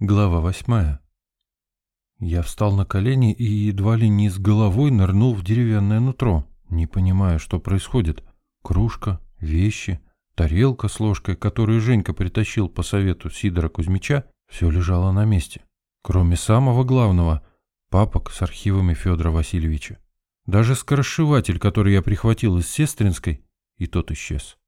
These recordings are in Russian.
Глава восьмая. Я встал на колени и едва ли не с головой нырнул в деревянное нутро, не понимая, что происходит. Кружка, вещи, тарелка с ложкой, которую Женька притащил по совету Сидора Кузьмича, все лежало на месте. Кроме самого главного — папок с архивами Федора Васильевича. Даже скоросшиватель, который я прихватил из Сестринской, и тот исчез.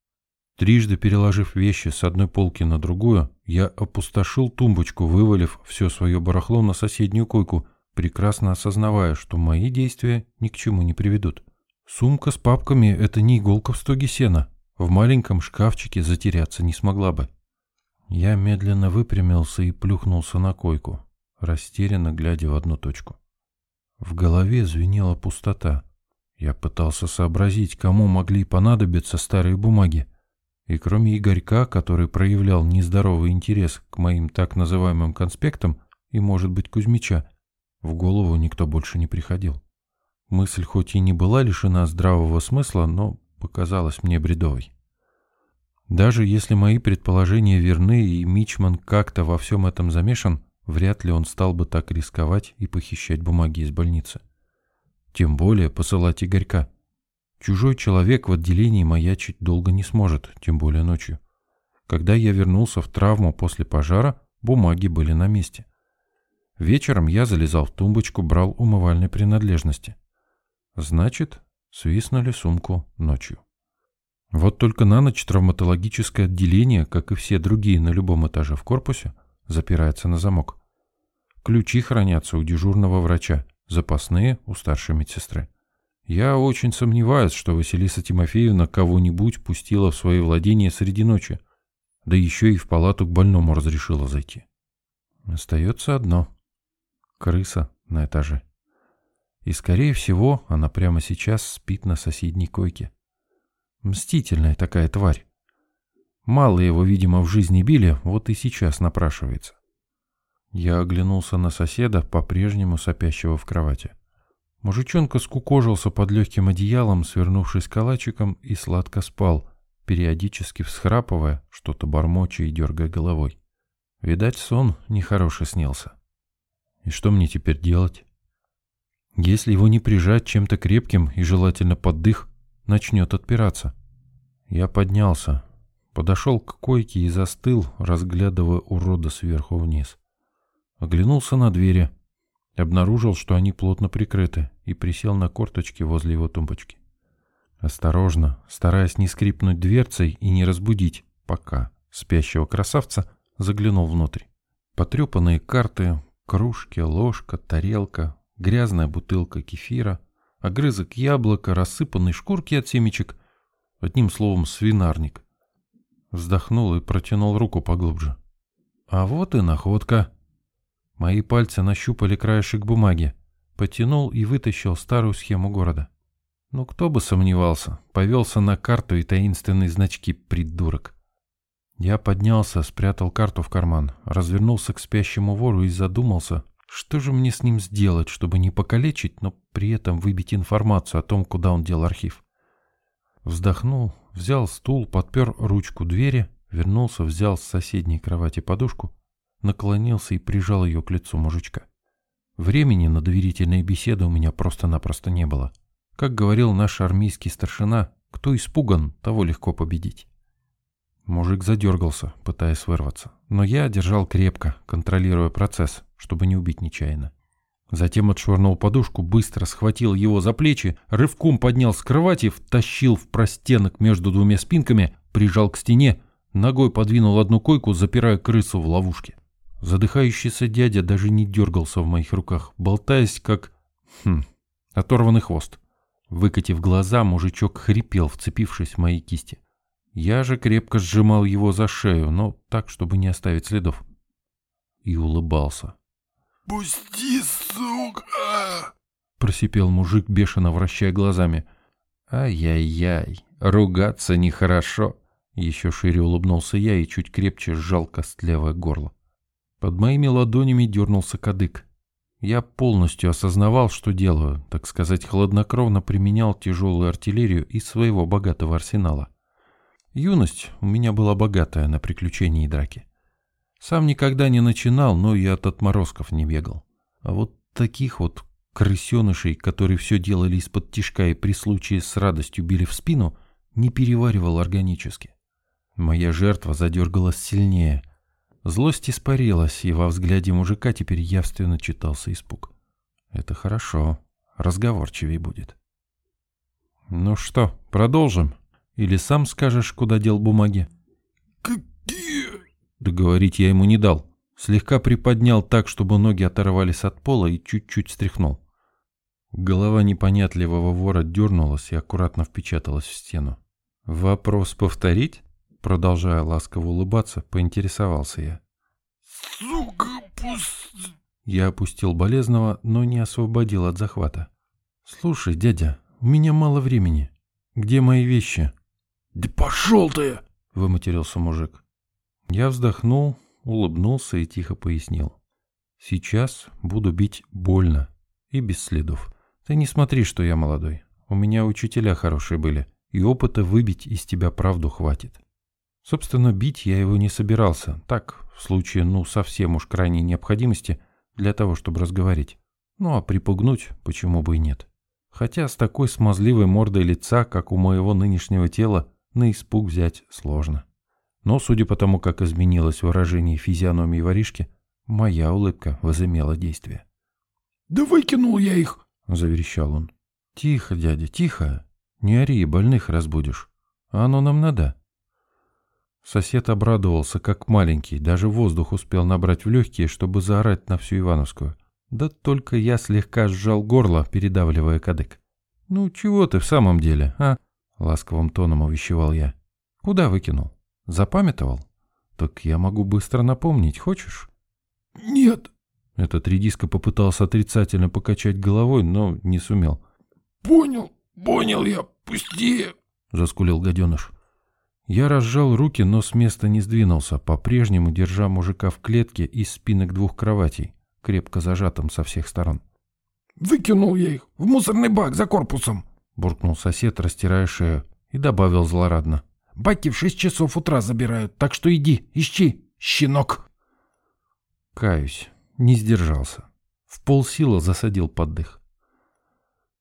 Трижды переложив вещи с одной полки на другую, я опустошил тумбочку, вывалив все свое барахло на соседнюю койку, прекрасно осознавая, что мои действия ни к чему не приведут. Сумка с папками — это не иголка в стоге сена. В маленьком шкафчике затеряться не смогла бы. Я медленно выпрямился и плюхнулся на койку, растерянно глядя в одну точку. В голове звенела пустота. Я пытался сообразить, кому могли понадобиться старые бумаги. И кроме Игорька, который проявлял нездоровый интерес к моим так называемым конспектам, и, может быть, Кузьмича, в голову никто больше не приходил. Мысль хоть и не была лишена здравого смысла, но показалась мне бредовой. Даже если мои предположения верны и Мичман как-то во всем этом замешан, вряд ли он стал бы так рисковать и похищать бумаги из больницы. Тем более посылать Игорька. Чужой человек в отделении маячить долго не сможет, тем более ночью. Когда я вернулся в травму после пожара, бумаги были на месте. Вечером я залезал в тумбочку, брал умывальные принадлежности. Значит, свистнули сумку ночью. Вот только на ночь травматологическое отделение, как и все другие на любом этаже в корпусе, запирается на замок. Ключи хранятся у дежурного врача, запасные у старшей медсестры. Я очень сомневаюсь, что Василиса Тимофеевна кого-нибудь пустила в свои владения среди ночи, да еще и в палату к больному разрешила зайти. Остается одно — крыса на этаже. И, скорее всего, она прямо сейчас спит на соседней койке. Мстительная такая тварь. Мало его, видимо, в жизни били, вот и сейчас напрашивается. Я оглянулся на соседа, по-прежнему сопящего в кровати. Мужичонка скукожился под легким одеялом, свернувшись калачиком, и сладко спал, периодически всхрапывая, что-то бормоча и дергая головой. Видать, сон нехороший снился. И что мне теперь делать? Если его не прижать чем-то крепким и желательно под дых, начнет отпираться. Я поднялся, подошел к койке и застыл, разглядывая урода сверху вниз. Оглянулся на двери, Обнаружил, что они плотно прикрыты, и присел на корточки возле его тумбочки. Осторожно, стараясь не скрипнуть дверцей и не разбудить, пока спящего красавца, заглянул внутрь. Потрепанные карты, кружки, ложка, тарелка, грязная бутылка кефира, огрызок яблока, рассыпанные шкурки от семечек, одним словом, свинарник. Вздохнул и протянул руку поглубже. А вот и находка. Мои пальцы нащупали краешек бумаги. Потянул и вытащил старую схему города. Ну, кто бы сомневался. Повелся на карту и таинственные значки, придурок. Я поднялся, спрятал карту в карман, развернулся к спящему вору и задумался, что же мне с ним сделать, чтобы не покалечить, но при этом выбить информацию о том, куда он дел архив. Вздохнул, взял стул, подпер ручку двери, вернулся, взял с соседней кровати подушку наклонился и прижал ее к лицу мужичка. Времени на доверительные беседы у меня просто-напросто не было. Как говорил наш армейский старшина, кто испуган, того легко победить. Мужик задергался, пытаясь вырваться, но я держал крепко, контролируя процесс, чтобы не убить нечаянно. Затем отшвырнул подушку, быстро схватил его за плечи, рывком поднял с кровати, втащил в простенок между двумя спинками, прижал к стене, ногой подвинул одну койку, запирая крысу в ловушке. Задыхающийся дядя даже не дергался в моих руках, болтаясь как... Хм, оторванный хвост. Выкатив глаза, мужичок хрипел, вцепившись в мои кисти. Я же крепко сжимал его за шею, но так, чтобы не оставить следов. И улыбался. «Пусти, сука!» Просипел мужик, бешено вращая глазами. «Ай-яй-яй, ругаться нехорошо!» Еще шире улыбнулся я и чуть крепче сжал костлявое горло. Под моими ладонями дернулся кадык. Я полностью осознавал, что делаю, так сказать, хладнокровно применял тяжелую артиллерию из своего богатого арсенала. Юность у меня была богатая на приключения и драки. Сам никогда не начинал, но и от отморозков не бегал. А вот таких вот крысенышей, которые все делали из-под тишка и при случае с радостью били в спину, не переваривал органически. Моя жертва задергалась сильнее. Злость испарилась, и во взгляде мужика теперь явственно читался испуг. Это хорошо, разговорчивее будет. Ну что, продолжим? Или сам скажешь, куда дел бумаги? Какие? Договорить я ему не дал. Слегка приподнял так, чтобы ноги оторвались от пола и чуть-чуть стряхнул. Голова непонятливого вора дернулась и аккуратно впечаталась в стену. «Вопрос повторить?» Продолжая ласково улыбаться, поинтересовался я. Сука, пусть... Я опустил болезного, но не освободил от захвата. «Слушай, дядя, у меня мало времени. Где мои вещи?» Да пошел ты! Выматерился мужик. Я вздохнул, улыбнулся и тихо пояснил. Сейчас буду бить больно и без следов. Ты не смотри, что я молодой. У меня учителя хорошие были, и опыта выбить из тебя правду хватит. Собственно, бить я его не собирался. Так, в случае, ну, совсем уж крайней необходимости, для того, чтобы разговорить. Ну, а припугнуть, почему бы и нет. Хотя с такой смазливой мордой лица, как у моего нынешнего тела, на испуг взять сложно. Но, судя по тому, как изменилось выражение физиономии воришки, моя улыбка возымела действие. Да выкинул я их, заверещал он. Тихо, дядя, тихо. Не ори, больных разбудишь. А оно нам надо. Сосед обрадовался, как маленький, даже воздух успел набрать в легкие, чтобы заорать на всю Ивановскую. Да только я слегка сжал горло, передавливая кадык. «Ну, чего ты в самом деле, а?» — ласковым тоном увещевал я. «Куда выкинул? Запамятовал? Так я могу быстро напомнить, хочешь?» «Нет». Этот редиска попытался отрицательно покачать головой, но не сумел. «Понял, понял я, пусти!» — заскулил гаденыш. Я разжал руки, но с места не сдвинулся, по-прежнему держа мужика в клетке из спинок двух кроватей, крепко зажатым со всех сторон. «Выкинул я их в мусорный бак за корпусом!» — буркнул сосед, растирая шею, и добавил злорадно. «Баки в шесть часов утра забирают, так что иди, ищи, щенок!» Каюсь, не сдержался. В полсила засадил под дых.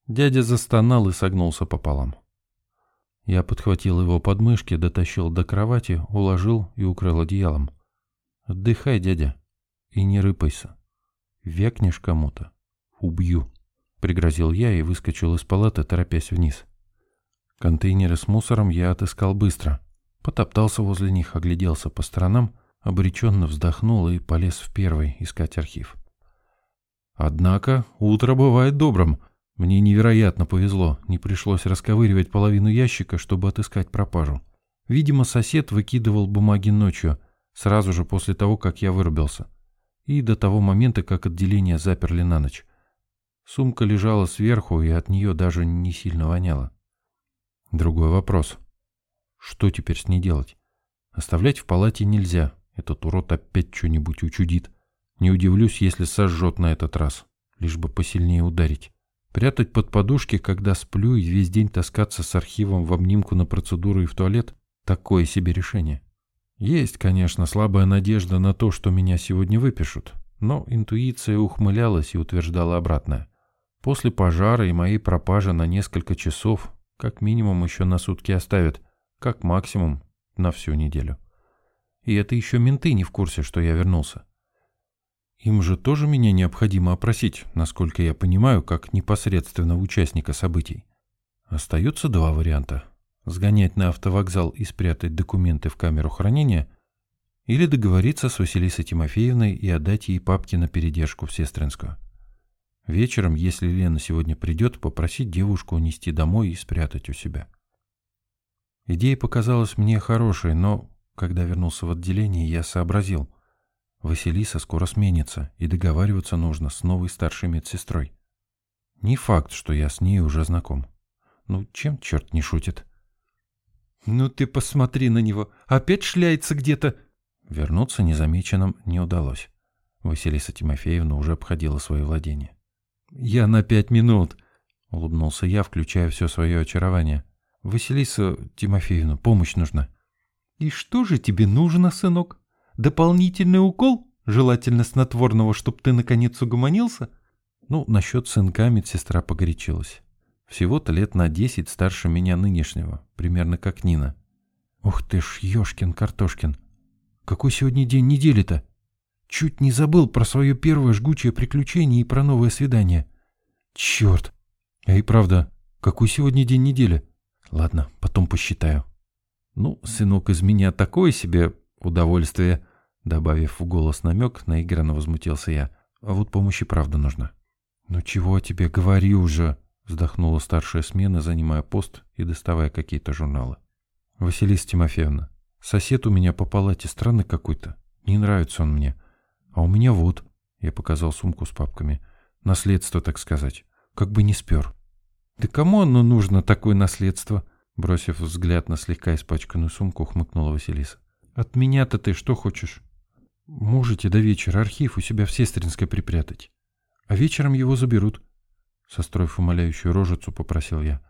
Дядя застонал и согнулся пополам. Я подхватил его подмышки, дотащил до кровати, уложил и укрыл одеялом. «Отдыхай, дядя, и не рыпайся. Векнешь кому-то. Убью», — пригрозил я и выскочил из палаты, торопясь вниз. Контейнеры с мусором я отыскал быстро. Потоптался возле них, огляделся по сторонам, обреченно вздохнул и полез в первый искать архив. Однако утро бывает добрым. Мне невероятно повезло, не пришлось расковыривать половину ящика, чтобы отыскать пропажу. Видимо, сосед выкидывал бумаги ночью, сразу же после того, как я вырубился. И до того момента, как отделение заперли на ночь. Сумка лежала сверху, и от нее даже не сильно воняло. Другой вопрос. Что теперь с ней делать? Оставлять в палате нельзя. Этот урод опять что-нибудь учудит. Не удивлюсь, если сожжет на этот раз. Лишь бы посильнее ударить. Прятать под подушки, когда сплю, и весь день таскаться с архивом в обнимку на процедуру и в туалет – такое себе решение. Есть, конечно, слабая надежда на то, что меня сегодня выпишут, но интуиция ухмылялась и утверждала обратное. После пожара и моей пропажи на несколько часов, как минимум еще на сутки оставят, как максимум на всю неделю. И это еще менты не в курсе, что я вернулся. Им же тоже меня необходимо опросить, насколько я понимаю, как непосредственного участника событий. Остаются два варианта. Сгонять на автовокзал и спрятать документы в камеру хранения или договориться с Василисой Тимофеевной и отдать ей папки на передержку в Сестринскую. Вечером, если Лена сегодня придет, попросить девушку унести домой и спрятать у себя. Идея показалась мне хорошей, но, когда вернулся в отделение, я сообразил – Василиса скоро сменится, и договариваться нужно с новой старшей медсестрой. Не факт, что я с ней уже знаком. Ну, чем черт не шутит? «Ну ты посмотри на него! Опять шляется где-то!» Вернуться незамеченным не удалось. Василиса Тимофеевна уже обходила свое владение. «Я на пять минут!» — улыбнулся я, включая все свое очарование. «Василиса Тимофеевна, помощь нужна». «И что же тебе нужно, сынок?» Дополнительный укол? Желательно снотворного, чтоб ты наконец угомонился? Ну, насчет сынка медсестра погорячилась. Всего-то лет на десять старше меня нынешнего, примерно как Нина. Ух ты ж, ёшкин-картошкин. Какой сегодня день недели-то? Чуть не забыл про свое первое жгучее приключение и про новое свидание. Черт. А и правда, какой сегодня день недели? Ладно, потом посчитаю. Ну, сынок из меня такое себе удовольствие, добавив в голос намек, наигранно возмутился я. А вот помощи правда нужна. Ну чего тебе говорю уже, вздохнула старшая смена, занимая пост и доставая какие-то журналы. Василиса Тимофеевна, сосед у меня по палате странный какой-то. Не нравится он мне. А у меня вот, я показал сумку с папками, наследство, так сказать. Как бы не спер. Да кому оно нужно, такое наследство? Бросив взгляд на слегка испачканную сумку, хмыкнула Василиса. «От меня-то ты что хочешь?» «Можете до вечера архив у себя в Сестринской припрятать. А вечером его заберут». Состроив умоляющую рожицу, попросил я.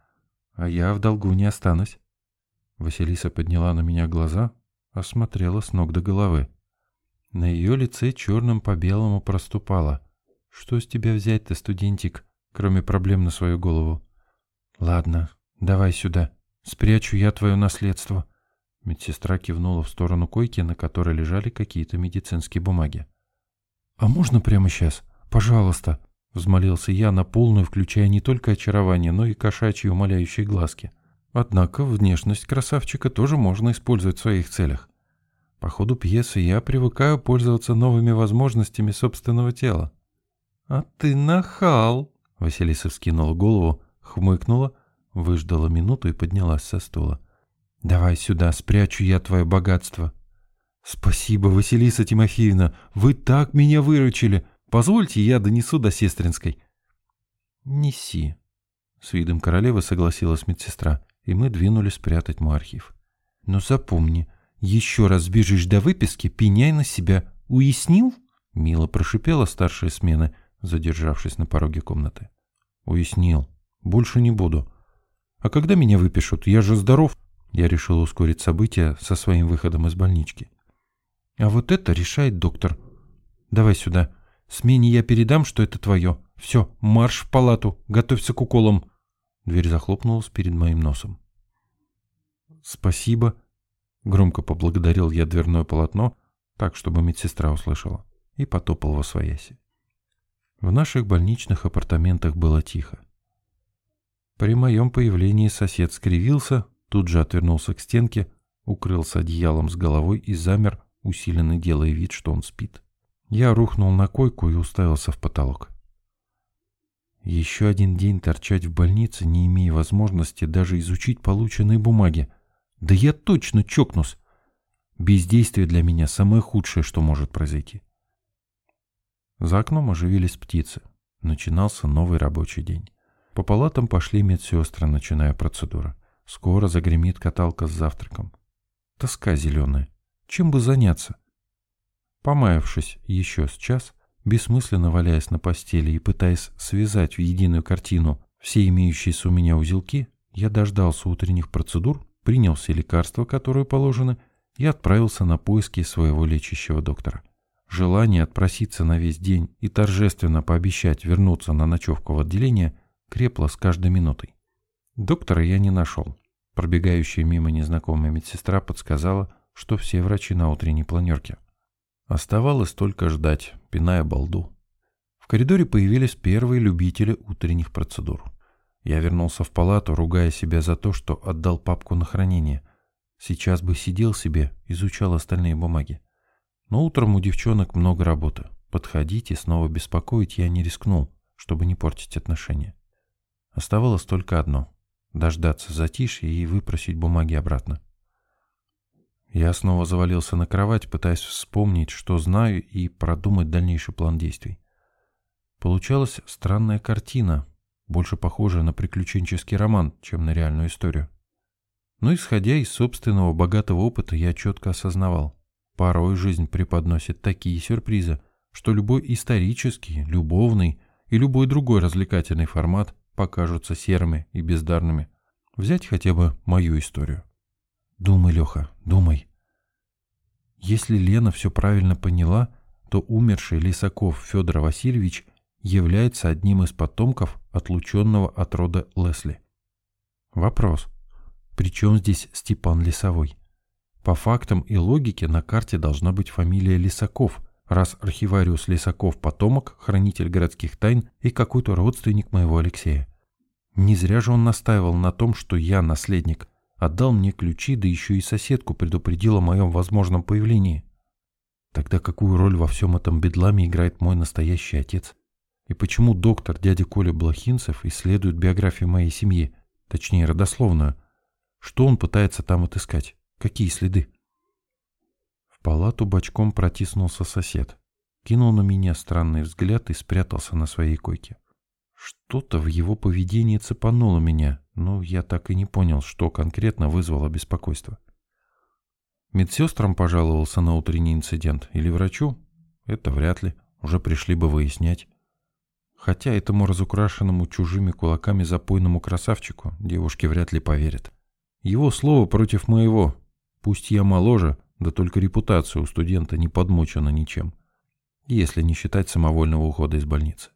«А я в долгу не останусь». Василиса подняла на меня глаза, осмотрела с ног до головы. На ее лице черным по белому проступало. «Что с тебя взять-то, студентик, кроме проблем на свою голову?» «Ладно, давай сюда». Спрячу я твое наследство. Медсестра кивнула в сторону койки, на которой лежали какие-то медицинские бумаги. «А можно прямо сейчас? Пожалуйста!» — взмолился я на полную, включая не только очарование, но и кошачьи умоляющие глазки. Однако внешность красавчика тоже можно использовать в своих целях. По ходу пьесы я привыкаю пользоваться новыми возможностями собственного тела. «А ты нахал!» — Василиса вскинула голову, хмыкнула, Выждала минуту и поднялась со стула. «Давай сюда, спрячу я твое богатство». «Спасибо, Василиса Тимофеевна, вы так меня выручили. Позвольте, я донесу до Сестринской». «Неси». С видом королевы согласилась медсестра, и мы двинулись спрятать мой архив. «Но запомни, еще раз сбежишь до выписки, пеняй на себя. Уяснил?» Мило прошипела старшая смена, задержавшись на пороге комнаты. «Уяснил. Больше не буду. А когда меня выпишут? Я же здоров. Я решил ускорить события со своим выходом из больнички. А вот это решает доктор. Давай сюда. Смене я передам, что это твое. Все, марш в палату, готовься к уколам. Дверь захлопнулась перед моим носом. Спасибо. Громко поблагодарил я дверное полотно, так, чтобы медсестра услышала, и потопал во свояси. В наших больничных апартаментах было тихо. При моем появлении сосед скривился, тут же отвернулся к стенке, укрылся одеялом с головой и замер, усиленно делая вид, что он спит. Я рухнул на койку и уставился в потолок. Еще один день торчать в больнице, не имея возможности даже изучить полученные бумаги. Да я точно чокнусь. Бездействие для меня самое худшее, что может произойти. За окном оживились птицы. Начинался новый рабочий день. По палатам пошли медсестры, начиная процедуру. Скоро загремит каталка с завтраком. Тоска зеленая. Чем бы заняться? Помаявшись еще с час, бессмысленно валяясь на постели и пытаясь связать в единую картину все имеющиеся у меня узелки, я дождался утренних процедур, принял все лекарства, которые положены, и отправился на поиски своего лечащего доктора. Желание отпроситься на весь день и торжественно пообещать вернуться на ночевку в отделение крепла с каждой минутой. Доктора я не нашел. Пробегающая мимо незнакомая медсестра подсказала, что все врачи на утренней планерке. Оставалось только ждать, пиная балду. В коридоре появились первые любители утренних процедур. Я вернулся в палату, ругая себя за то, что отдал папку на хранение. Сейчас бы сидел себе, изучал остальные бумаги. Но утром у девчонок много работы. Подходить и снова беспокоить я не рискнул, чтобы не портить отношения. Оставалось только одно — дождаться затишья и выпросить бумаги обратно. Я снова завалился на кровать, пытаясь вспомнить, что знаю, и продумать дальнейший план действий. Получалась странная картина, больше похожая на приключенческий роман, чем на реальную историю. Но исходя из собственного богатого опыта, я четко осознавал, порой жизнь преподносит такие сюрпризы, что любой исторический, любовный и любой другой развлекательный формат покажутся серыми и бездарными. Взять хотя бы мою историю. Думай, Леха, думай. Если Лена все правильно поняла, то умерший Лисаков Федор Васильевич является одним из потомков отлученного от рода Лесли. Вопрос. При чем здесь Степан Лисовой? По фактам и логике на карте должна быть фамилия Лисаков, раз архивариус Лисаков потомок, хранитель городских тайн и какой-то родственник моего Алексея. Не зря же он настаивал на том, что я наследник, отдал мне ключи, да еще и соседку предупредил о моем возможном появлении. Тогда какую роль во всем этом бедламе играет мой настоящий отец? И почему доктор дядя Коля Блохинцев исследует биографию моей семьи, точнее родословную? Что он пытается там отыскать? Какие следы? В палату бочком протиснулся сосед. Кинул на меня странный взгляд и спрятался на своей койке. Что-то в его поведении цепануло меня, но я так и не понял, что конкретно вызвало беспокойство. Медсестрам пожаловался на утренний инцидент или врачу? Это вряд ли, уже пришли бы выяснять. Хотя этому разукрашенному чужими кулаками запойному красавчику девушки вряд ли поверят. Его слово против моего. Пусть я моложе, да только репутация у студента не подмочена ничем. Если не считать самовольного ухода из больницы.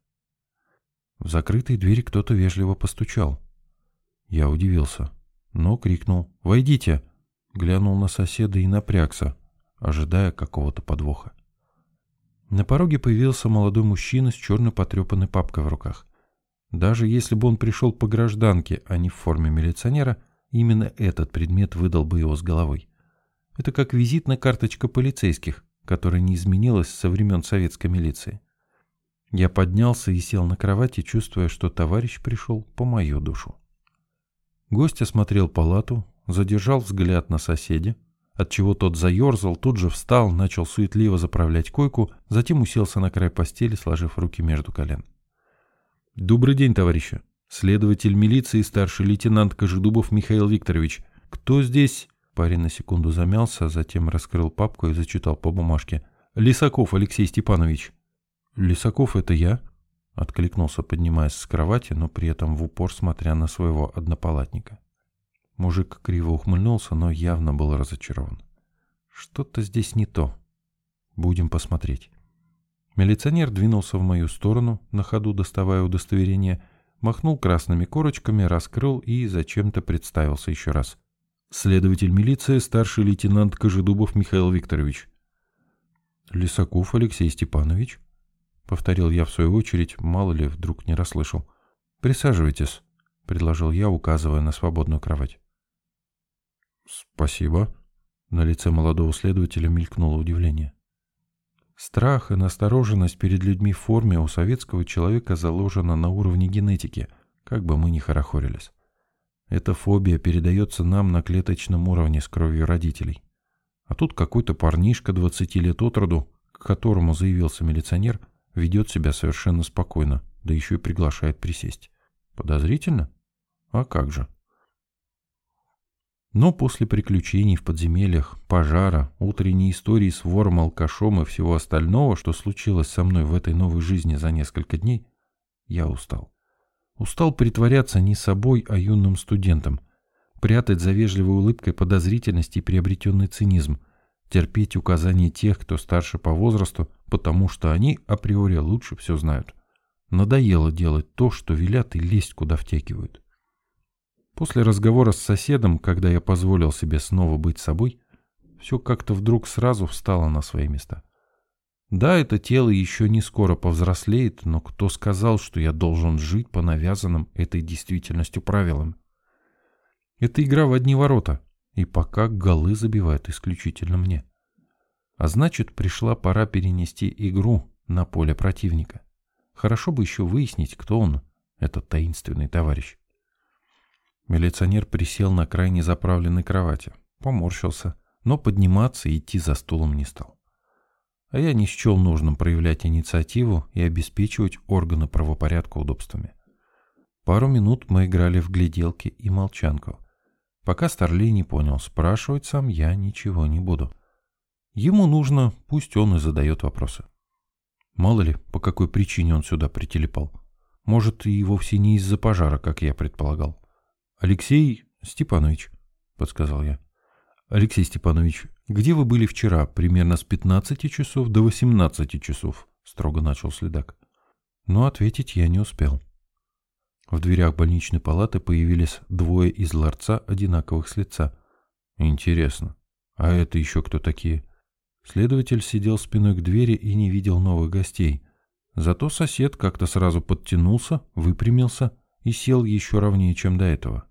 В закрытой двери кто-то вежливо постучал. Я удивился, но крикнул «Войдите!» глянул на соседа и напрягся, ожидая какого-то подвоха. На пороге появился молодой мужчина с черной потрепанной папкой в руках. Даже если бы он пришел по гражданке, а не в форме милиционера, именно этот предмет выдал бы его с головой. Это как визитная карточка полицейских, которая не изменилась со времен советской милиции. Я поднялся и сел на кровати, чувствуя, что товарищ пришел по мою душу. Гость осмотрел палату, задержал взгляд на соседе, отчего тот заерзал, тут же встал, начал суетливо заправлять койку, затем уселся на край постели, сложив руки между колен. «Добрый день, товарищи. Следователь милиции, старший лейтенант Кожедубов Михаил Викторович. Кто здесь?» Парень на секунду замялся, затем раскрыл папку и зачитал по бумажке. «Лисаков Алексей Степанович». «Лисаков — это я?» Откликнулся, поднимаясь с кровати, но при этом в упор смотря на своего однопалатника. Мужик криво ухмыльнулся, но явно был разочарован. Что-то здесь не то. Будем посмотреть. Милиционер двинулся в мою сторону, на ходу доставая удостоверение, махнул красными корочками, раскрыл и зачем-то представился еще раз. Следователь милиции, старший лейтенант Кожедубов Михаил Викторович. Лисаков Алексей Степанович? Повторил я в свою очередь, мало ли, вдруг не расслышал. Присаживайтесь, предложил я, указывая на свободную кровать. «Спасибо». На лице молодого следователя мелькнуло удивление. Страх и настороженность перед людьми в форме у советского человека заложена на уровне генетики, как бы мы ни хорохорились. Эта фобия передается нам на клеточном уровне с кровью родителей. А тут какой-то парнишка 20 лет от роду, к которому заявился милиционер, ведет себя совершенно спокойно, да еще и приглашает присесть. Подозрительно? А как же? Но после приключений в подземельях, пожара, утренней истории с вором, алкашом и всего остального, что случилось со мной в этой новой жизни за несколько дней, я устал. Устал притворяться не собой, а юным студентом, прятать за вежливой улыбкой подозрительность и приобретенный цинизм, терпеть указания тех, кто старше по возрасту, потому что они априори лучше все знают. Надоело делать то, что велят и лезть, куда втягивают. После разговора с соседом, когда я позволил себе снова быть собой, все как-то вдруг сразу встало на свои места. Да, это тело еще не скоро повзрослеет, но кто сказал, что я должен жить по навязанным этой действительностью правилам? Это игра в одни ворота, и пока голы забивают исключительно мне. А значит, пришла пора перенести игру на поле противника. Хорошо бы еще выяснить, кто он, этот таинственный товарищ. Милиционер присел на край незаправленной кровати, поморщился, но подниматься и идти за стулом не стал. А я не счел нужным проявлять инициативу и обеспечивать органы правопорядка удобствами. Пару минут мы играли в гляделки и молчанку. Пока Старлей не понял, спрашивать сам я ничего не буду. Ему нужно, пусть он и задает вопросы. Мало ли, по какой причине он сюда прителепал. Может, и вовсе не из-за пожара, как я предполагал. «Алексей Степанович», — подсказал я. Алексей Степанович, где вы были вчера, примерно с 15 часов до 18 часов? Строго начал следак. Но ответить я не успел. В дверях больничной палаты появились двое из ларца одинаковых с лица. Интересно, а это еще кто такие? Следователь сидел спиной к двери и не видел новых гостей. Зато сосед как-то сразу подтянулся, выпрямился и сел еще ровнее, чем до этого.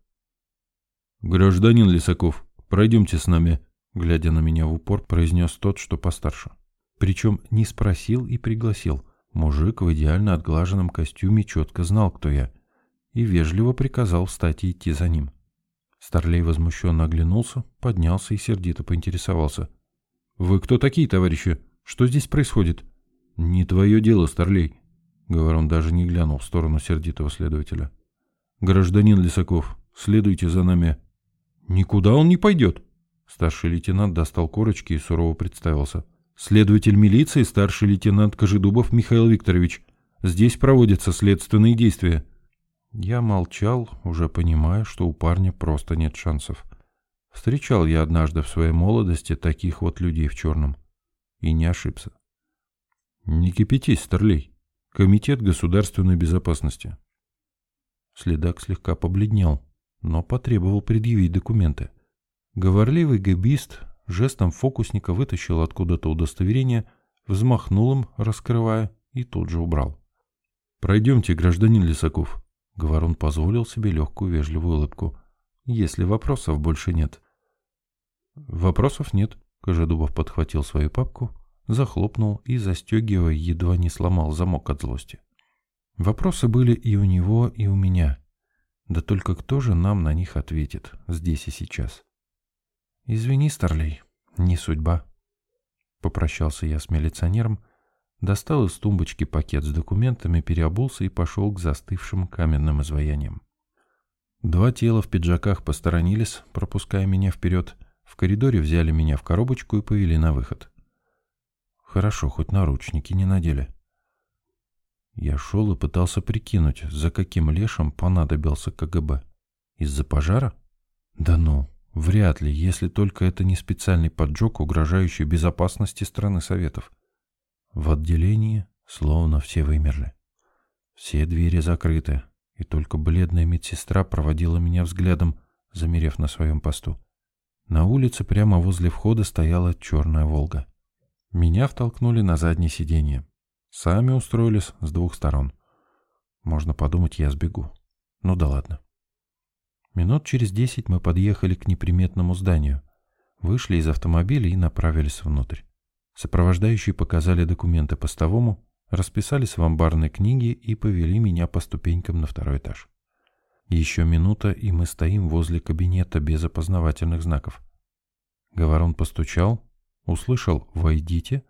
«Гражданин Лисаков, пройдемте с нами», — глядя на меня в упор, произнес тот, что постарше. Причем не спросил и пригласил. Мужик в идеально отглаженном костюме четко знал, кто я, и вежливо приказал встать и идти за ним. Старлей возмущенно оглянулся, поднялся и сердито поинтересовался. «Вы кто такие, товарищи? Что здесь происходит?» «Не твое дело, Старлей», — Говорон даже не глянул в сторону сердитого следователя. «Гражданин Лисаков, следуйте за нами». «Никуда он не пойдет», — старший лейтенант достал корочки и сурово представился. «Следователь милиции, старший лейтенант Кожедубов Михаил Викторович. Здесь проводятся следственные действия». Я молчал, уже понимая, что у парня просто нет шансов. Встречал я однажды в своей молодости таких вот людей в черном. И не ошибся. Не кипятись, Старлей. Комитет государственной безопасности. Следак слегка побледнел, но потребовал предъявить документы. Говорливый габист жестом фокусника вытащил откуда-то удостоверение, взмахнул им, раскрывая, и тут же убрал. «Пройдемте, гражданин Лисаков», Говорун позволил себе легкую вежливую улыбку. «Если вопросов больше нет». «Вопросов нет», — Кожедубов подхватил свою папку, захлопнул и, застегивая, едва не сломал замок от злости. Вопросы были и у него, и у меня. Да только кто же нам на них ответит здесь и сейчас? «Извини, Старлей, не судьба», — попрощался я с милиционером, — достал из тумбочки пакет с документами, переобулся и пошел к застывшим каменным изваяниям. Два тела в пиджаках посторонились, пропуская меня вперед. В коридоре взяли меня в коробочку и повели на выход. Хорошо, хоть наручники не надели. Я шел и пытался прикинуть, за каким лешим понадобился КГБ. Из-за пожара? Да ну, вряд ли, если только это не специальный поджог, угрожающий безопасности страны Советов. В отделении словно все вымерли. Все двери закрыты, и только бледная медсестра проводила меня взглядом, замерев на своем посту. На улице прямо возле входа стояла черная «Волга». Меня втолкнули на заднее сиденье. Сами устроились с двух сторон. Можно подумать, я сбегу. Ну да ладно. Минут через десять мы подъехали к неприметному зданию, вышли из автомобиля и направились внутрь. Сопровождающие показали документы постовому, расписались в амбарной книге и повели меня по ступенькам на второй этаж. Еще минута, и мы стоим возле кабинета без опознавательных знаков. Говорон постучал, услышал «Войдите»,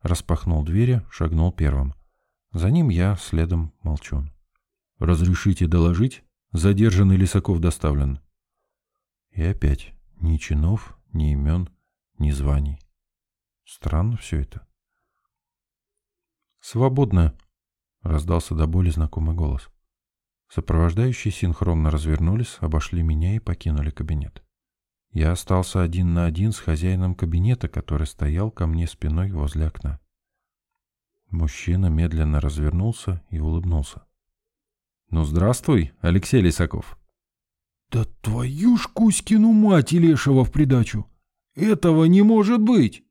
распахнул двери, шагнул первым. За ним я, следом молчун. «Разрешите доложить? Задержанный Лисаков доставлен». И опять ни чинов, ни имен, ни званий. Странно все это. «Свободно!» — раздался до боли знакомый голос. Сопровождающие синхронно развернулись, обошли меня и покинули кабинет. Я остался один на один с хозяином кабинета, который стоял ко мне спиной возле окна. Мужчина медленно развернулся и улыбнулся. «Ну, здравствуй, Алексей Лисаков!» «Да твою ж Кузькину мать и Лешего в придачу! Этого не может быть!»